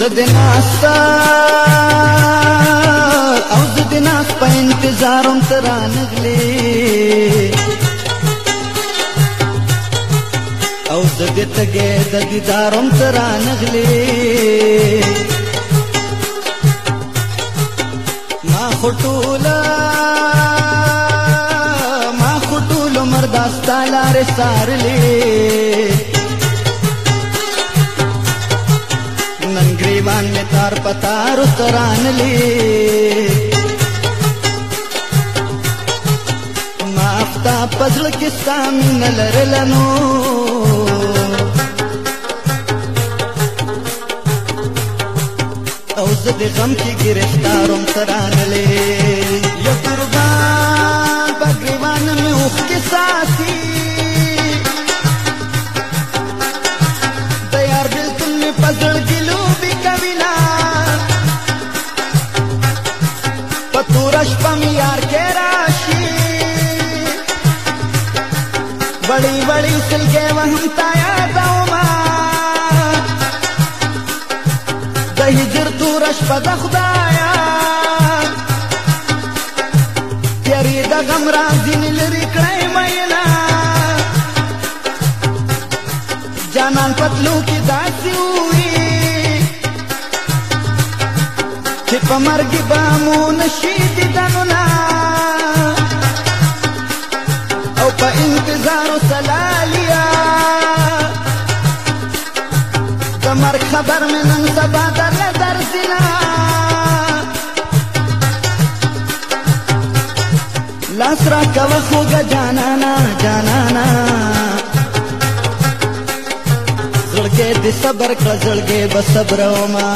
زد ناستا او زد ناس په انتظارم ترانغلی او زد تګه د دیدارم ترانغلی ما خټولا ما خټول مرداستا لار سارلی گریوان می تار پتار اتران لی ما افتا پزل کستا مین لرلنو او زد غم کی گرفتارم تران لی ಬಳಿ ಬಳಿ ಸಿಲ್ಗೆ ವಂತಾಯದವಮಾ ದಹಿಜರ್ ತೂರಶ್ ಪದ ಖುದಾಯ ಯರಿದ ಗಮ್ರಾ ದಿನಿಲ್ ರಿಕಣೈ ಮೈನಾ جانان پتلو کی داسی ہوئی چې په مرګ به مو نشي دیدن انتظار سلالیا د مرګ خبر مې نن سبا درله درځینه لاس را کوه خوږه جانانا جانانا زړګی دې صبر کړه زړګی به صبرومه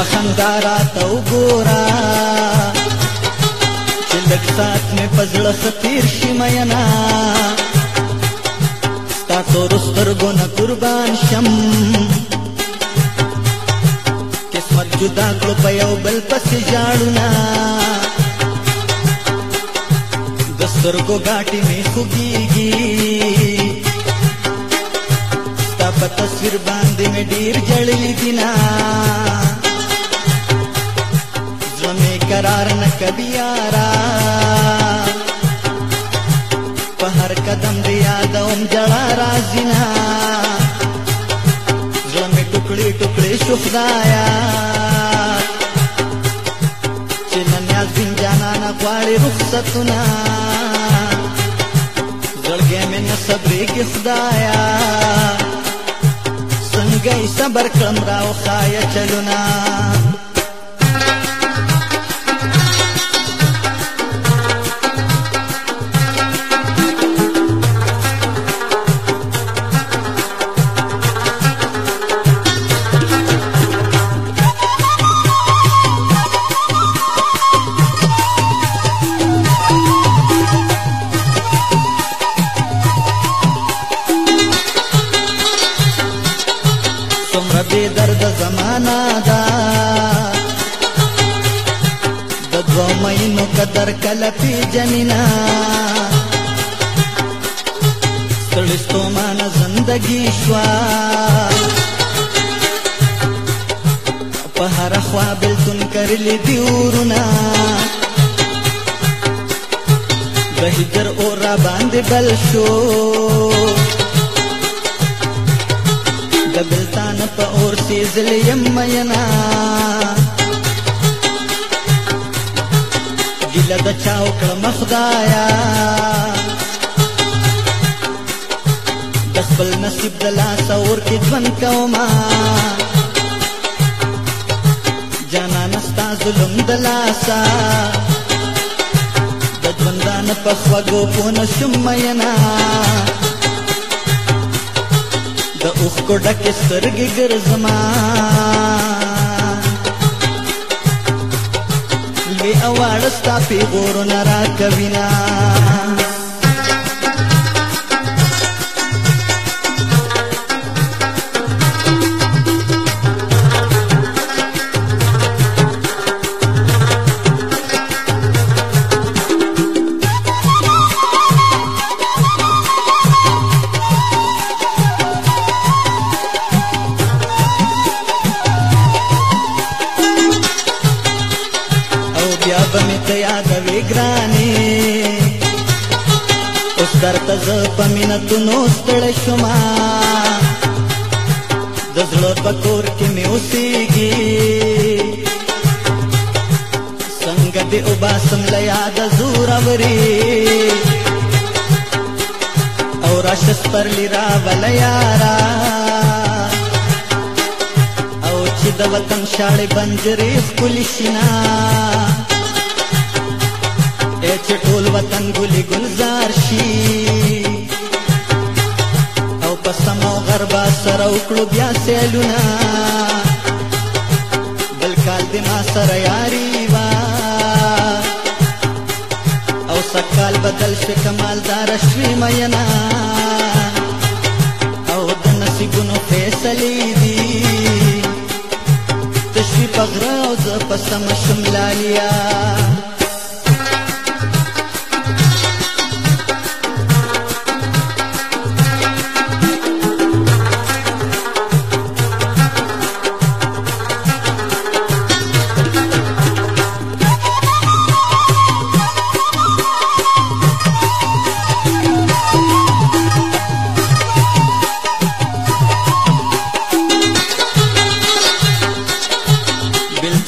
پخندارا ته وګورا چې لږ سات مې په زړه ستیر شي مینا ستا تورو سترګو نه قربان شم قسمت جدا کړو په یو بل پسې ژاړونه د سترګو ګاټې مې خوږېږي په تصویر باندې مې ډیر جړلې دي نه قرار نه کبیارا په هر قدم دی یادوم جړا رازینا ژوند می ټوکړي ټوکړي شو خدایا چې نن یې ځین جانا نه غواړي رخصتونه زړګې مې نه صبرې کې خدایا څنګه یې صبر کړم راو خایا چلونه غمینو قدر کله پیجنینا ستړستو مان زندگی شوا په هر خوا بلتون کرلی دیورنا د هجر اور را باندې بل شو د بلتان په اور سیزل یم مینا ګیله د چا وکړم خدایا د خپل نصیب د لاسه ورکې ژوند کوما جانانه ستا ظلم د لاسه د ژوندانه په خوږو پوه نه شم مینا د اوښکو ډکې سترګې ګرځما مې اواړستا پیغور نه را کوینا درته زه په مینتونو ستړی شوم د زړه په کور کې مې اوسېږي څنګه دې اوباسم له یاده زوروري او راشه سپرلي راوله یاره او چې د وطن شاړې بنجرې ښکلي شي نه اې چې ټول وطن ګلي گلزار شي او په سمو غربا سره وکړو بیا سیلونه بل کال دې ما سره یاري وا او سکال بدل شي کمالدار شوي مینا او د نصیبونو فیصلې دي تشوي پغرا او زه په سم شملالیا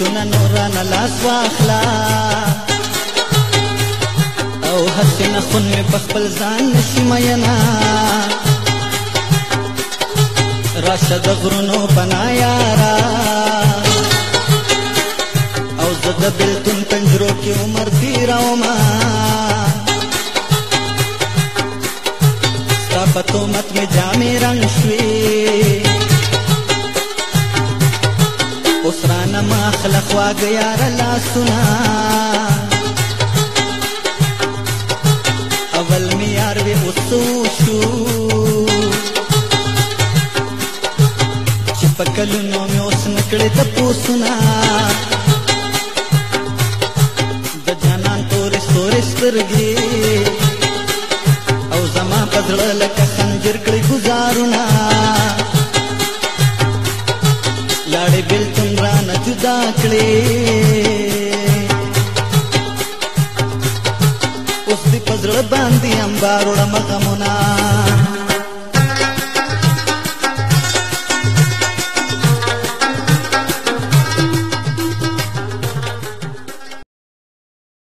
تونه نورا نه لاس واخلا او هسې نه خون مې په خپل ځان نشي مینا راشه د غرونو پنا یارا او زه د بېلتون پنجرو کې عمر تېرومه ستا په تومت مې جامې رنګ واګ یار لا سنا اول می یار وی اوسو شو چې پکلو نو می اوس نکړې ته پوسنا د جانان تور ستور سترګې او زما پدړه لکه خنجر کړې گزارونه لاړې بلته رانه جدا کړې اوس دې پزړه باندې امبار وړم غمونه